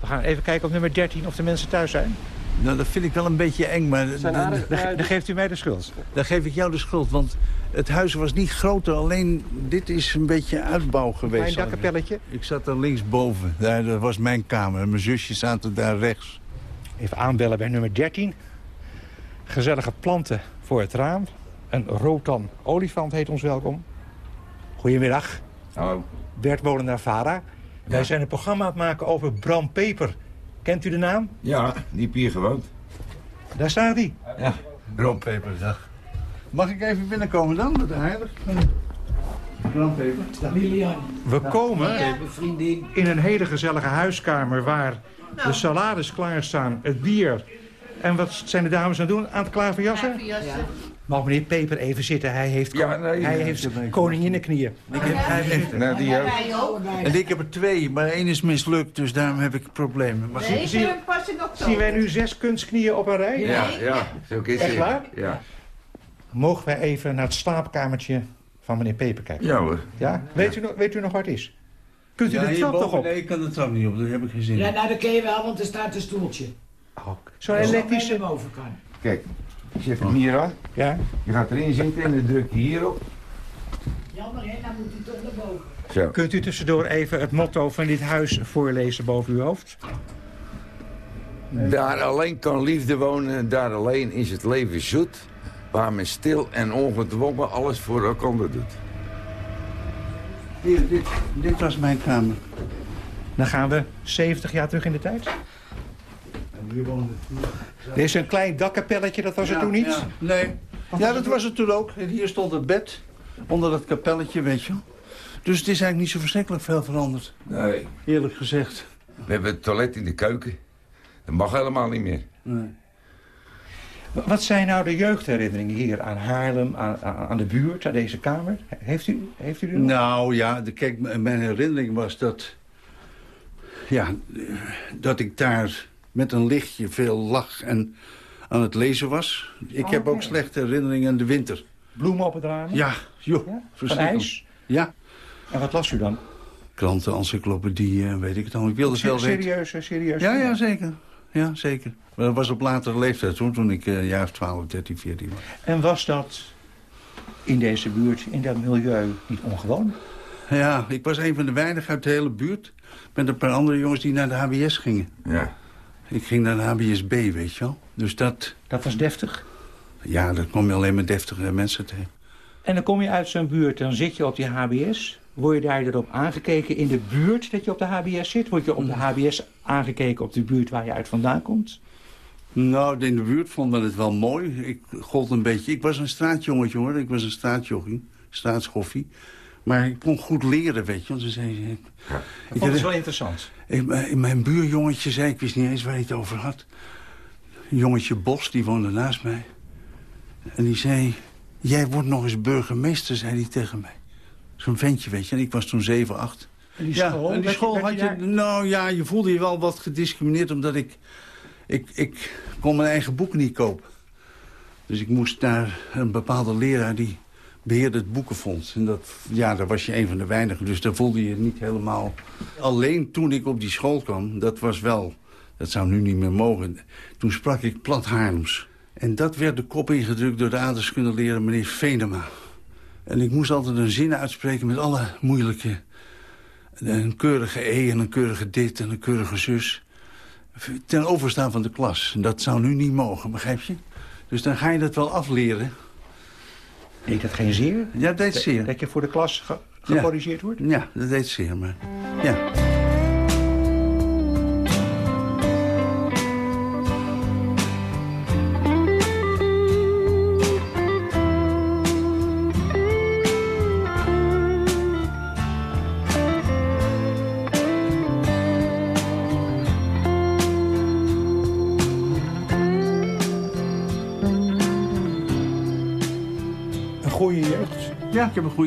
We gaan even kijken op nummer 13 of de mensen thuis zijn. Nou, dat vind ik wel een beetje eng, maar... Dan, dan, geeft u mij de schuld. Dan geef ik jou de schuld, want het huis was niet groter. Alleen, dit is een beetje uitbouw geweest. Mijn dakkapelletje? Ik zat er linksboven. Daar, dat was mijn kamer. Mijn zusje zaten daar rechts. Even aanbellen bij nummer 13. Gezellige planten voor het raam. Een rotan olifant heet ons welkom. Goedemiddag. Hallo. Bert Molenaar Vara. Ja. Wij zijn een programma aan het maken over Bram Peper. Kent u de naam? Ja, die heb hier gewoond. Daar staat hij. Ja, Brampeper, dag. Mag ik even binnenkomen dan, met de heilig? Brampeper. We komen in een hele gezellige huiskamer... waar de salades klaarstaan, het bier... En wat zijn de dames aan het doen? Aan het klaverjassen? Klaverjassen. Mag meneer Peper even zitten? Hij heeft, Ja, nee, hij nee, heeft nee. koninginnenknieën. Ik heb, hij heeft, Nou, die ook. en ik heb er twee, maar één is mislukt, dus daarom heb ik problemen. Maar Nee, Zie- ik heb pas in oktober. Zien wij nu zes kunstknieën op een rij? Ja, ja, zo is Echt het. waar? Ja. Mogen wij even naar het slaapkamertje van meneer Peperkijk? Ja hoor. Ja? Weet, U, nog, weet u nog waar het is? Kunt u Ja, de trap toch op? Nee, ik kan de trap niet op, daar heb ik geen zin in. Ja, nou, dat ken je wel, want er staat een stoeltje. Zo'n elektrische... bij hem over kan. Kijk, je zet hem hier aan. Ja. Je gaat erin zitten en dan druk je hierop. Jammer, hè? Dan moet hij toch naar boven. Zo. Kunt u tussendoor even het motto van dit huis voorlezen boven uw hoofd? Daar alleen kan liefde wonen, daar alleen is het leven zoet. Waar men stil en ongedwongen alles voor elkaar doet. Hier, dit, dit was mijn kamer. Dan gaan we 70 jaar terug in de tijd. Er is een klein dakkapelletje, dat was het Ja, toen niet? ja. Nee. Ja, dat was het toen ook. En hier stond het bed onder dat kapelletje, weet je. Dus het is eigenlijk niet zo verschrikkelijk veel veranderd. Nee. Eerlijk gezegd. We hebben het toilet in de keuken. Dat mag helemaal niet meer. Nee. Wat zijn nou de jeugdherinneringen hier aan Haarlem, aan, aan de buurt, aan deze kamer? Heeft u, heeft u die nog? Nou ja, de, kijk, mijn herinnering was dat... Ja, dat ik daar met een lichtje veel lag en aan het lezen was. Ik heb ook Oké. slechte herinneringen aan de winter. Bloemen op het raam? Ja, joh, Van verschrikkelijk. ijs? Ja. En wat las u dan? Kranten, encyclopedie, eh, weet ik het al. Ik wilde wel weten. Serieus, eh, serieus? Ja, ja, zeker. Ja, zeker. Maar dat was op latere leeftijd, hoor, toen ik eh, een jaar of 12, 13, 14 was. En was dat in deze buurt, in dat milieu, niet ongewoon? Ja, ik was een van de weinigen uit de hele buurt... met een paar andere jongens die naar de HBS gingen. Ja. Ik ging naar de HBSB, weet je wel. Dus dat... Dat was deftig? Ja, daar kom je alleen maar deftige mensen tegen. En dan kom je uit zo'n buurt, dan zit je op die HBS. Word je daar erop aangekeken in de buurt dat je op de HBS zit? Word je op de HBS aangekeken op de buurt waar je uit vandaan komt? Nou, in de buurt vonden we het wel mooi. Ik gold een beetje... Ik was een straatjongetje, hoor. Ik was een straatjochie, straatschoffie. Maar ik kon goed leren, weet je. Want ze zei... Ik, Ik vond het wel interessant. Ik, mijn- mijn buurjongetje zei, ik wist niet eens waar hij het over had. Een jongetje Bos, die woonde naast mij. En die zei, jij wordt nog eens burgemeester, zei hij tegen mij. Zo'n ventje, weet je. En ik was toen 7, 8. En die ja, school, en die school had je daar- Nou ja, je voelde je wel wat gediscrimineerd... omdat ik, ik... Ik kon mijn eigen boeken niet kopen. Dus ik moest naar een bepaalde leraar die beheerde het boekenfonds. En dat, ja, daar was je een van de weinigen. Dus daar voelde je niet helemaal... Alleen toen ik op die school kwam, dat was wel... Dat zou nu niet meer mogen. Toen sprak ik plat Haarlems. En dat werd de kop ingedrukt door de aardrijkskundeleraar meneer Venema. En ik moest altijd een zin uitspreken met alle moeilijke... Een keurige E en een keurige dit en een keurige zus. Ten overstaan van de klas. En dat zou nu niet mogen, begrijp je? Dus dan ga je dat wel afleren. Deed dat geen zeer? Ja, dat deed zeer. Dat je voor de klas ge- gecorrigeerd wordt? Ja, dat deed zeer, maar... Ja.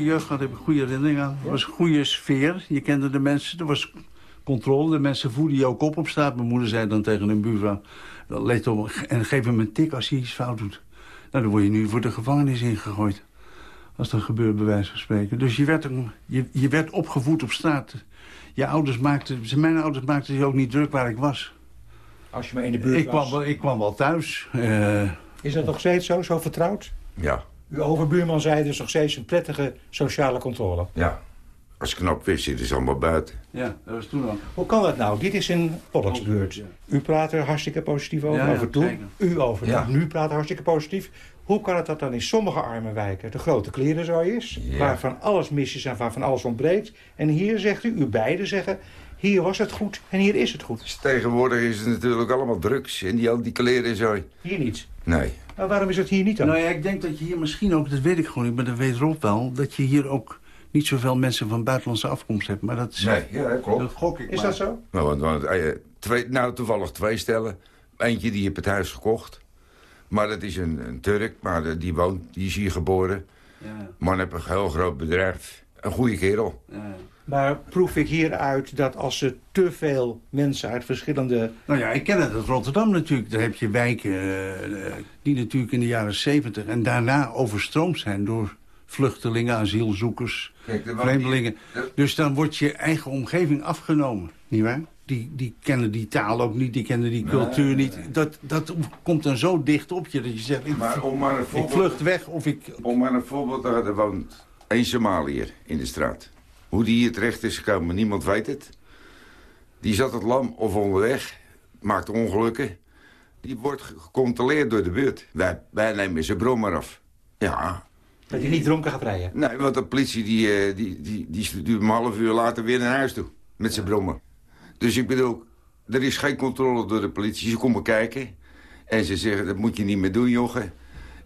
Goede jeugd gehad, ik heb een goede herinnering aan. Er was een goede sfeer, je kende de mensen, er was controle. De mensen voeden je ook op op straat. Mijn moeder zei dan tegen een buurvrouw... Let op en geef hem een tik als hij iets fout doet. Nou, dan word je nu voor de gevangenis ingegooid. Als dat gebeurt, bij wijze van spreken. Dus je werd, een- je, je werd opgevoed op straat. Je ouders maakten, mijn ouders maakten zich ook niet druk waar ik was. Als je maar in de buurt Ik was. kwam, wel- ik kwam wel thuis. eh, Is dat nog steeds zo, zo vertrouwd? Ja, Uw overbuurman zei dus nog steeds een prettige sociale controle. ja. Als je knap wist, zitten ze allemaal buiten. ja, dat was toen al. Hoe kan dat nou? Dit is een Pollexbuurt. U praat er hartstikke positief over, Ja, ja, over toen. U over Ja. nu praat er hartstikke positief. Hoe kan het dat dan in sommige arme wijken de grote klerenzooi is? Ja. Waarvan alles mis is en waarvan alles ontbreekt. En hier zegt u, u beiden zeggen, hier was het goed en hier is het goed. Dus tegenwoordig is het natuurlijk allemaal drugs en die, al die kleren zo. Hier niet. Nee. Nou, waarom is het hier niet dan? Nou ja, ik denk dat je hier misschien ook, dat weet ik gewoon niet, maar dat weet Rob wel, dat je hier ook niet zoveel mensen van buitenlandse afkomst hebt. Maar dat is, Nee, ja, dat klopt. dat gok ik is maar. dat zo? Nou, want, want, eh, twee, nou, toevallig twee stellen. Eentje die heeft het huis gekocht. Maar dat is een, een Turk, maar eh, die woont, die is hier geboren. Ja, Man heeft een heel groot bedrijf. Een goede kerel. ja. Maar proef ik hieruit dat als er te veel mensen uit verschillende... Nou ja, ik ken het uit Rotterdam natuurlijk. Daar heb je wijken eh, die natuurlijk in de jaren zeventig en daarna overstroomd zijn door vluchtelingen, asielzoekers, Kijk, er vreemdelingen. Dus dan wordt je eigen omgeving afgenomen, nietwaar? Die, die kennen die taal ook niet, die kennen die cultuur niet. Dat, dat komt dan zo dicht op je dat je zegt, ik, Maar om maar een ik voorbeeld- vlucht weg of ik... Om maar een voorbeeld er woont een Somaliër in de straat. Hoe die hier terecht is gekomen, niemand weet het. Die zat het lam of onderweg, maakt ongelukken. Die wordt ge- gecontroleerd door de buurt. Wij, wij nemen zijn brom maar af. Ja. Dat hij niet dronken gaat rijden. Nee, want de politie die, eh, die, die, die stuurt hem een half uur later weer naar huis toe. Met zijn brommer. Dus ik bedoel, er is geen controle door de politie. Ze komen kijken. En ze zeggen, dat moet je niet meer doen, jochen.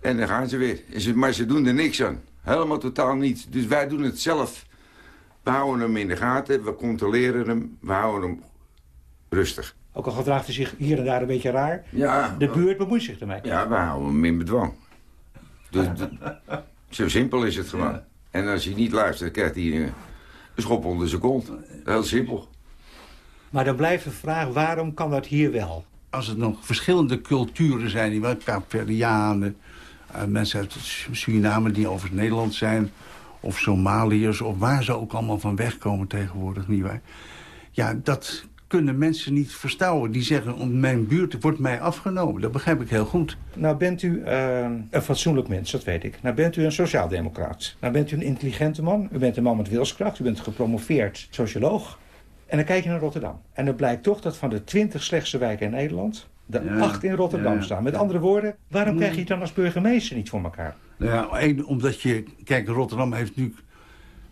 En dan gaan ze weer. Maar ze doen er niks aan. Helemaal totaal niets. Dus wij doen het zelf. We houden hem in de gaten. We controleren hem. We houden hem rustig. Ook al gedraagt hij zich hier en daar een beetje raar. Ja. De buurt bemoeit zich ermee. Ja, we houden hem in bedwang. Dus, zo simpel is het gewoon. En als hij niet luistert, krijgt hij een, een schop onder zijn kont. Heel simpel. Maar dan blijft de vraag, waarom kan dat hier wel? Als het nog verschillende culturen zijn, die wel Kaapverdianen, eh, mensen uit Suriname die over het Nederland zijn, of Somaliërs, of waar ze ook allemaal van wegkomen tegenwoordig, nietwaar? Ja, dat kunnen mensen niet verstouwen. Die zeggen, om mijn buurt wordt mij afgenomen. Dat begrijp ik heel goed. Nou bent u eh, een fatsoenlijk mens, dat weet ik. Nou bent u een sociaaldemocraat. Nou bent u een intelligente man. U bent een man met wilskracht. U bent gepromoveerd socioloog. En dan kijk je naar Rotterdam. En dan blijkt toch dat van de twintig slechtste wijken in Nederland... de Ja, acht in Rotterdam ja, staan. Met andere woorden, waarom krijg je het dan als burgemeester niet voor elkaar? Nou ja, één, omdat je... Kijk, Rotterdam heeft nu...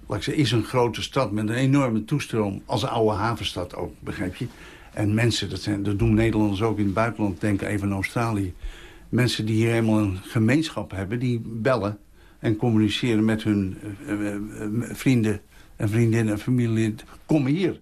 Laat ik zeggen, is een grote stad met een enorme toestroom. Als oude havenstad ook, begrijp je? En mensen, dat, zijn, dat doen Nederlanders ook in het buitenland. Denk even aan Australië. Mensen die hier helemaal een gemeenschap hebben... die bellen en communiceren met hun eh, eh, eh, vrienden en vriendinnen en familielid. Kom hier.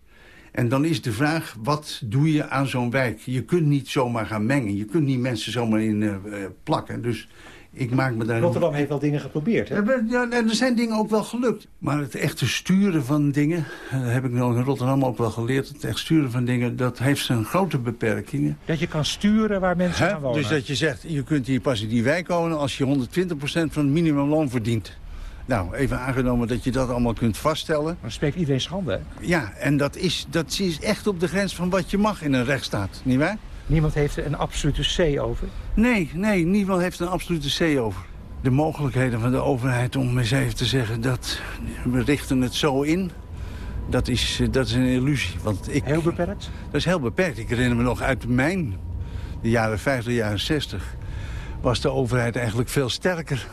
En dan is de vraag, wat doe je aan zo'n wijk? Je kunt niet zomaar gaan mengen. Je kunt niet mensen zomaar in plakken. Dus ik maak me daar... Rotterdam heeft wel dingen geprobeerd, hè? Ja, er zijn dingen ook wel gelukt. Maar het echte sturen van dingen, eh, dat heb ik nou in Rotterdam ook wel geleerd. Het echt sturen van dingen, dat heeft zijn grote beperkingen. Dat je kan sturen waar mensen gaan wonen. Dus dat je zegt, je kunt hier pas in die wijk wonen als je 120% van het minimumloon verdient. Nou, even aangenomen dat je dat allemaal kunt vaststellen. Maar spreekt iedereen schande, hè? Ja, en dat is, dat is echt op de grens van wat je mag in een rechtsstaat, nietwaar? Niemand heeft er een absolute C over. Nee, nee, niemand heeft een absolute C over. De mogelijkheden van de overheid om eens even te zeggen dat we richten het zo in, dat is, dat is een illusie. Want ik, Heel beperkt? Dat is heel beperkt. Ik herinner me nog uit mijn, de jaren 50, jaren 60, was de overheid eigenlijk veel sterker.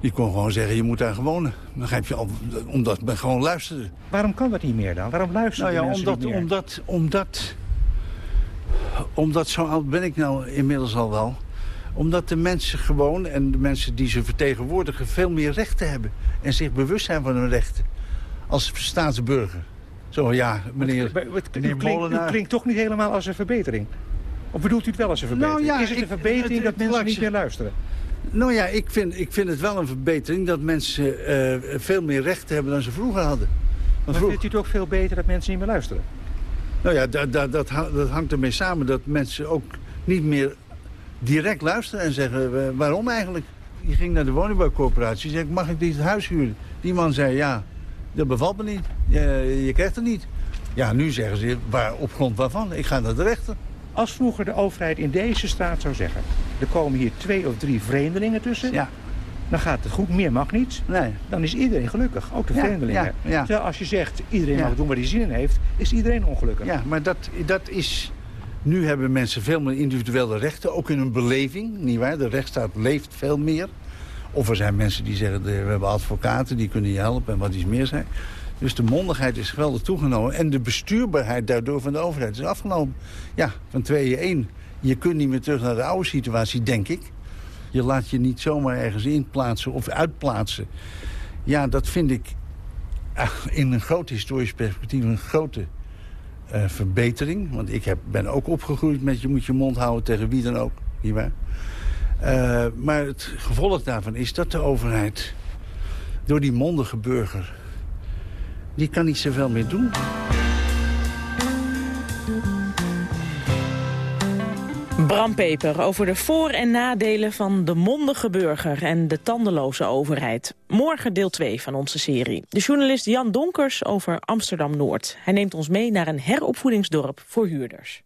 Die kon gewoon zeggen, je moet daar gewoon wonen. Begrijp je al, omdat men gewoon luisterde. Waarom kan dat niet meer dan? Waarom luisteren Nou ja, omdat, niet meer? omdat, omdat, omdat zo oud ben ik nou inmiddels al wel. Omdat de mensen gewoon, en de mensen die ze vertegenwoordigen... veel meer rechten hebben. En zich bewust zijn van hun rechten. Als staatsburger. Zo, ja, meneer, Maar wat- meneer u, klinkt, u Molenaar. klinkt toch niet helemaal als een verbetering? Of bedoelt u het wel als een verbetering? Nou ja, is het een ik- verbetering het- dat het- mensen niet meer luisteren? Nou ja, ik vind, ik vind het wel een verbetering dat mensen eh, veel meer rechten hebben dan ze vroeger hadden. Want Maar vindt u het ook veel beter dat mensen niet meer luisteren? Nou ja, dat, dat, dat, ha- dat hangt ermee samen dat mensen ook niet meer direct luisteren en zeggen waarom eigenlijk. Je ging naar de woningbouwcorporatie en zei mag ik dit huis huren? Die man zei ja, dat bevalt me niet. Je, je krijgt het niet. Ja, nu zeggen ze waar, op grond waarvan. Ik ga naar de rechter. Als vroeger de overheid in deze straat zou zeggen... er komen hier twee of drie vreemdelingen tussen... Ja. Dan gaat het goed, meer mag niet. Nee. Dan is iedereen gelukkig, ook de Ja, vreemdelingen. ja, ja. Terwijl als je zegt, iedereen mag doen waar hij zin in heeft... is iedereen ongelukkig. Ja, maar dat, dat is... Nu hebben mensen veel meer individuele rechten, ook in hun beleving. Nietwaar? De rechtsstaat leeft veel meer. Of er zijn mensen die zeggen, we hebben advocaten, die kunnen je helpen en wat iets meer zijn. Dus de mondigheid is geweldig toegenomen. En de bestuurbaarheid daardoor van de overheid is afgenomen. Ja, van tweeën één. Je kunt niet meer terug naar de oude situatie, denk ik. Je laat je niet zomaar ergens inplaatsen of uitplaatsen. Ja, dat vind ik ah, in een groot historisch perspectief een grote eh, verbetering. Want ik heb, ben ook opgegroeid met je moet je mond houden tegen wie dan ook. Nietwaar? Eh maar het gevolg daarvan is dat de overheid... door die mondige burger... die kan niet zoveel meer doen. Bram Peper over de voor- en nadelen van de mondige burger en de tandeloze overheid. Morgen deel 2 van onze serie. De journalist Jan Donkers over Amsterdam-Noord. Hij neemt ons mee naar een heropvoedingsdorp voor huurders.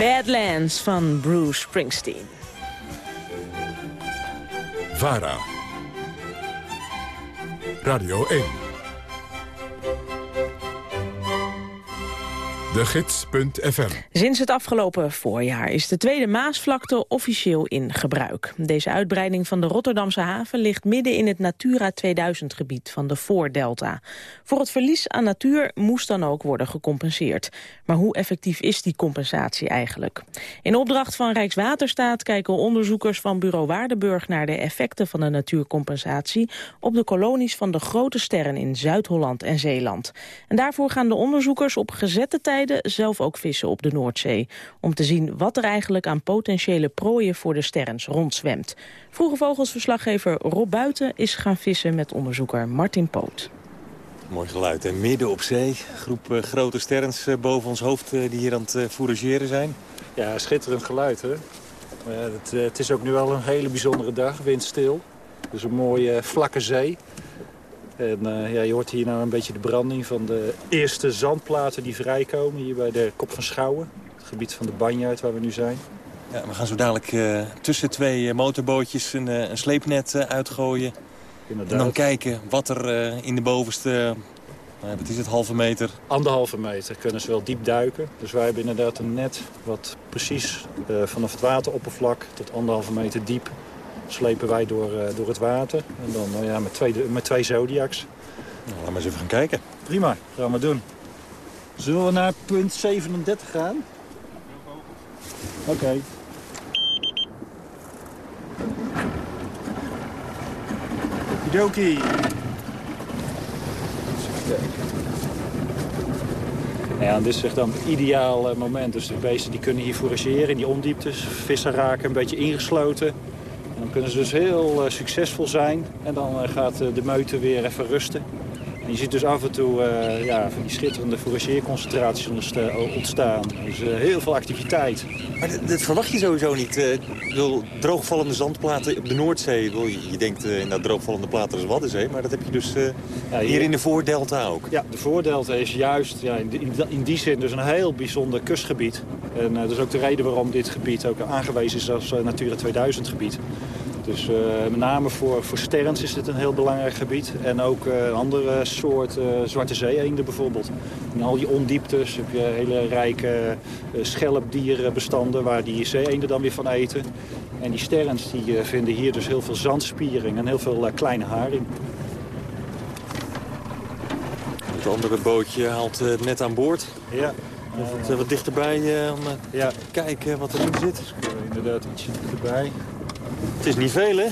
Badlands van Bruce Springsteen. VARA. Radio 1. De Gids.fm. Sinds het afgelopen voorjaar is de Tweede Maasvlakte officieel in gebruik. Deze uitbreiding van de Rotterdamse haven ligt midden in het Natura 2000-gebied van de Voordelta. Voor het verlies aan natuur moest dan ook worden gecompenseerd. Maar hoe effectief is die compensatie eigenlijk? In opdracht van Rijkswaterstaat kijken onderzoekers van Bureau Waardenburg naar de effecten van de natuurcompensatie op de kolonies van de grote sterren in Zuid-Holland en Zeeland. En daarvoor gaan de onderzoekers op gezette zelf ook vissen op de Noordzee. Om te zien wat er eigenlijk aan potentiële prooien voor de sterrens rondzwemt. Vroege Vogelsverslaggever Rob Buiten is gaan vissen met onderzoeker Martin Poot. Mooi geluid. En midden op zee, groep uh, grote sterns uh, boven ons hoofd uh, die hier aan het fourageren zijn. Ja, schitterend geluid, hè? Het, het, is ook nu al een hele bijzondere dag, windstil. Dus een mooie vlakke zee. En ja, je hoort hier nou een beetje de branding van de eerste zandplaten die vrijkomen... hier bij de Kop van Schouwen, het gebied van de Banjuit waar we nu zijn. Ja, we gaan zo dadelijk tussen twee motorbootjes een, een sleepnet uitgooien... Inderdaad. En dan kijken wat er in de bovenste, wat is het, halve meter? Anderhalve meter kunnen ze wel diep duiken. Dus wij hebben inderdaad een net wat precies vanaf het wateroppervlak tot anderhalve meter diep slepen wij door, door het water. En dan ja, met, twee, met twee Zodiacs. Nou, laten we eens even gaan kijken. Prima, gaan we doen. Zullen we naar punt 37 gaan? Oké. Okay. Okidoki. Ja, dit is echt dan het ideaal moment. Dus de beesten die kunnen hier fourageren in die ondieptes. Vissen raken een beetje ingesloten. Dan kunnen ze dus heel uh, succesvol zijn. En dan uh, gaat uh, de meute weer even rusten. En je ziet dus af en toe ja, van die schitterende fourageerconcentraties ontstaan. Dus heel veel activiteit. Maar dat, dat, verwacht je sowieso niet. Uh, droogvallende zandplaten op de Noordzee. Je, je denkt uh, inderdaad droogvallende platen als Waddenzee. Maar dat heb je dus ja, hier, hier in de Voordelta ook. Ja, de Voordelta is juist ja, in, in, in, die zin dus een heel bijzonder kustgebied. En dat is ook de reden waarom dit gebied ook aangewezen is als Natura 2000 gebied. Dus uh, met name voor, voor sterns is dit een heel belangrijk gebied. En ook uh, een andere soort uh, zwarte zeeeenden bijvoorbeeld. In al die ondieptes heb je hele rijke schelpdierenbestanden waar die zeeeenden dan weer van eten. En die sterns die vinden hier dus heel veel zandspiering en heel veel kleine haring. Het andere bootje haalt net aan boord. Ja. Even wat dichterbij om ja. kijken wat erin zit. Inderdaad, ietsje dichterbij. Het is niet veel, hè?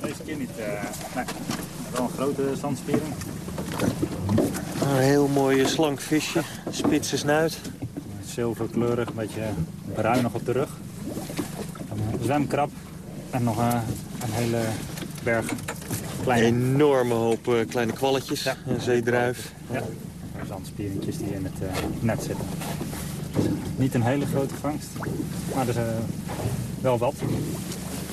Deze keer niet. Uh, nee, wel een grote zandspiering. Een heel mooi slank visje, spitse snuit. Zilverkleurig, een beetje bruinig op de rug. Een zwemkrab en nog een, een hele berg kleine... Een enorme hoop uh, kleine kwalletjes, ja. een zeedruif. Ja, zandspieringjes die in het uh, net zitten. Niet een hele grote vangst, maar dus, wel wat.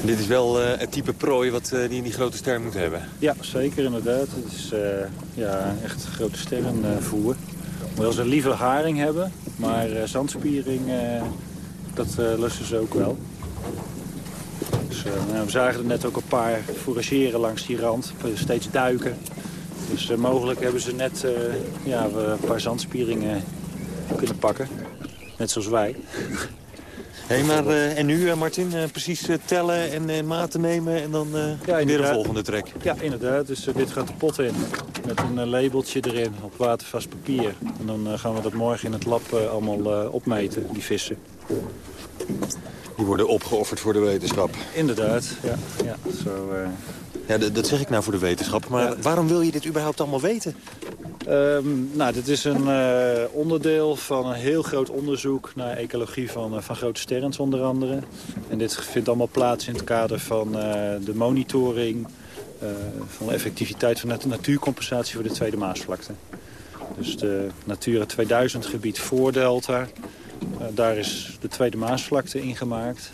Dit is wel uh, het type prooi wat uh, die in die grote ster moet hebben. Ja, zeker inderdaad. Het is uh, ja, echt grote sterrenvoer. Hoewel ze liever haring hebben, maar zandspiering, dat lusten ze ook wel. Dus, nou, we zagen er net ook een paar fourageren langs die rand, steeds duiken. Dus mogelijk hebben ze net ja, een paar zandspieringen kunnen pakken. Net zoals wij. Hey, maar, uh, en nu, uh, Martin, uh, precies tellen en maten nemen en dan ja, weer een volgende trek? Ja, inderdaad. Dus dit gaat de pot in met een labeltje erin op watervast papier. En dan gaan we dat morgen in het lab allemaal opmeten, die vissen. Die worden opgeofferd voor de wetenschap? Inderdaad, ja. ja zo, ja, dat zeg ik nou voor de wetenschap. Maar ja. waarom wil je dit überhaupt allemaal weten? Um, nou, dit is een uh, onderdeel van een heel groot onderzoek naar ecologie van, uh, van grote sterrens onder andere. En dit vindt allemaal plaats in het kader van uh, de monitoring van de effectiviteit van de natuurcompensatie voor de Tweede Maasvlakte. Dus de Natura 2000 gebied voor Delta, daar is de Tweede Maasvlakte ingemaakt.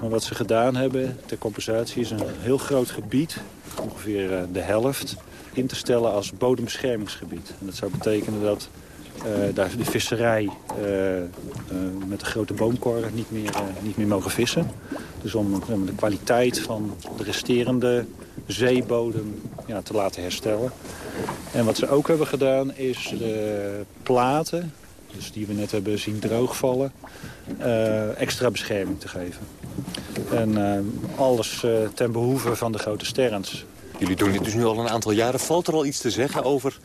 Maar wat ze gedaan hebben ter compensatie is een heel groot gebied, ongeveer de helft in te stellen als bodembeschermingsgebied. En dat zou betekenen dat uh, daar de visserij uh, uh, met de grote boomkorren niet meer, niet meer mogen vissen. Dus om, de kwaliteit van de resterende zeebodem ja, te laten herstellen. En wat ze ook hebben gedaan is de platen, dus die we net hebben zien droogvallen, extra bescherming te geven. En alles ten behoeve van de grote sterns. Jullie doen dit dus nu al een aantal jaren. Valt er al iets te zeggen over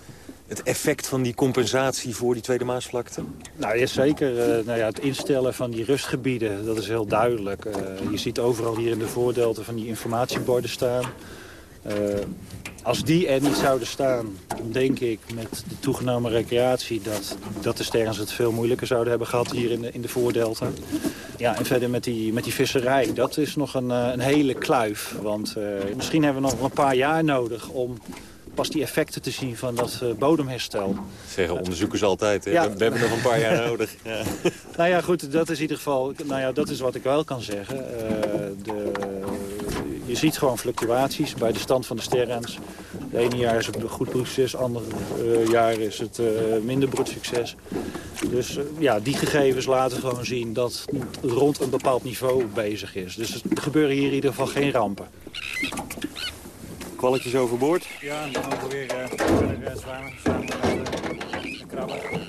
het effect van die compensatie voor die Tweede Maasvlakte? Nou, ja, zeker. Uh, nou ja, het instellen van die rustgebieden, dat is heel duidelijk. Uh, je ziet overal hier in de voordelten van die informatieborden staan. Uh, als die er niet zouden staan, dan denk ik met de toegenomen recreatie... dat, dat de sterns het veel moeilijker zouden hebben gehad hier in de, in de voordelta. Ja, en verder met die, met die visserij, dat is nog een, een hele kluif. Want uh, misschien hebben we nog een paar jaar nodig om pas die effecten te zien van dat uh, bodemherstel. Zeggen onderzoekers altijd, hè? Ja. we hebben nog een paar jaar nodig. Ja. Nou ja, goed, dat is in ieder geval nou ja, dat is wat ik wel kan zeggen. de, je ziet gewoon fluctuaties bij de stand van de sterrens. De ene jaar is het goed broedsucces, het andere uh, jaar is het uh, minder broedsucces. Dus uh, ja, die gegevens laten gewoon zien dat het rond een bepaald niveau bezig is. Dus er gebeuren hier in ieder geval geen rampen. Kwalletjes overboord? Ja, en dan weer verder zwemmen samen met de krabben.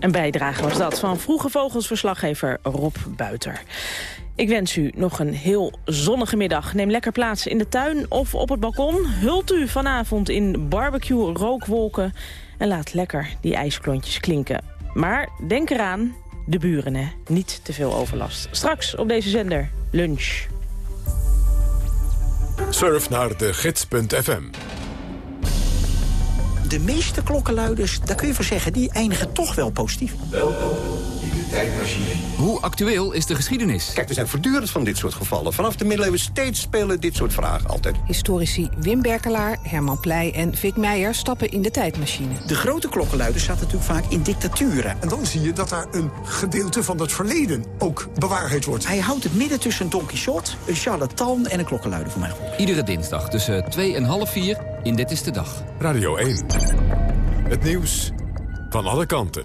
Een bijdrage was dat van Vroege Vogelsverslaggever Rob Buiter. Ik wens u nog een heel zonnige middag. Neem lekker plaats in de tuin of op het balkon. Hult u vanavond in barbecue rookwolken. En laat lekker die ijsklontjes klinken. Maar denk eraan, de buren, hè. Niet te veel overlast. Straks op deze zender, lunch. Surf naar de gids.fm de meeste klokkenluiders, daar kun je van zeggen, die eindigen toch wel positief. Welkom tijdmachine. Hoe actueel is de geschiedenis? Kijk, er zijn voortdurend van dit soort gevallen. Vanaf de middeleeuwen steeds spelen dit soort vragen altijd. Historici Wim Berkelaar, Herman Pleij en Vic Meijer stappen in de tijdmachine. De grote klokkenluiders zaten natuurlijk vaak in dictaturen. En dan zie je dat daar een gedeelte van het verleden ook bewaarheid wordt. Hij houdt het midden tussen een Don Quixote, een charlatan en een klokkenluider voor mij. Iedere dinsdag tussen 2 en half 4 in Dit is de Dag. Radio 1. Het nieuws van alle kanten.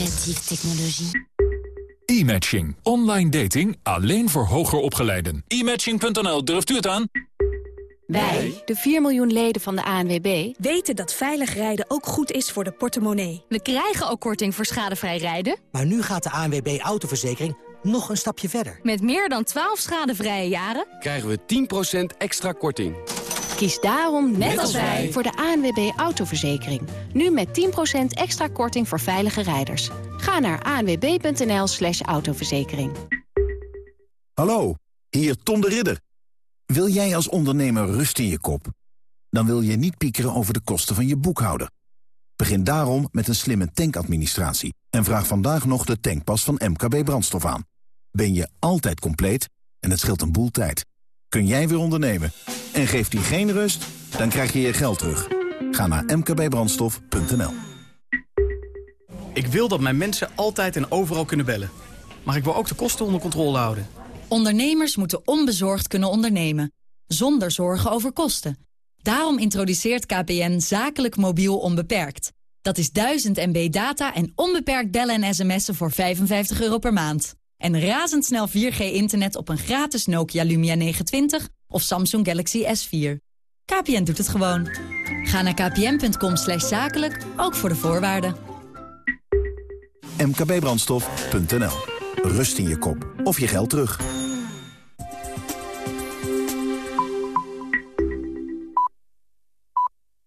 Creatieve technologie. E-matching. Online dating alleen voor hoger opgeleiden. E-matching.nl, durft u het aan? Wij, de 4 miljoen leden van de ANWB, weten dat veilig rijden ook goed is voor de portemonnee. We krijgen ook korting voor schadevrij rijden. Maar nu gaat de ANWB Autoverzekering nog een stapje verder. Met meer dan 12 schadevrije jaren krijgen we 10% extra korting. Kies daarom, net, als wij, voor de ANWB Autoverzekering. Nu met 10% extra korting voor veilige rijders. Ga naar anwb.nl slash autoverzekering. Hallo, hier Tom de Ridder. Wil jij als ondernemer rust in je kop? Dan wil je niet piekeren over de kosten van je boekhouder. Begin daarom met een slimme tankadministratie. En vraag vandaag nog de tankpas van MKB Brandstof aan. Ben je altijd compleet en het scheelt een boel tijd. Kun jij weer ondernemen? En geeft die geen rust? Dan krijg je je geld terug. Ga naar mkbbrandstof.nl Ik wil dat mijn mensen altijd en overal kunnen bellen. Maar ik wil ook de kosten onder controle houden. Ondernemers moeten onbezorgd kunnen ondernemen. Zonder zorgen over kosten. Daarom introduceert KPN zakelijk mobiel onbeperkt. Dat is 1000 MB data en onbeperkt bellen en sms'en voor 55 euro per maand. En razendsnel 4G-internet op een gratis Nokia Lumia 920 of Samsung Galaxy S4. KPN doet het gewoon. Ga naar kpn.com zakelijk, ook voor de voorwaarden. mkbbrandstof.nl Rust in je kop of je geld terug.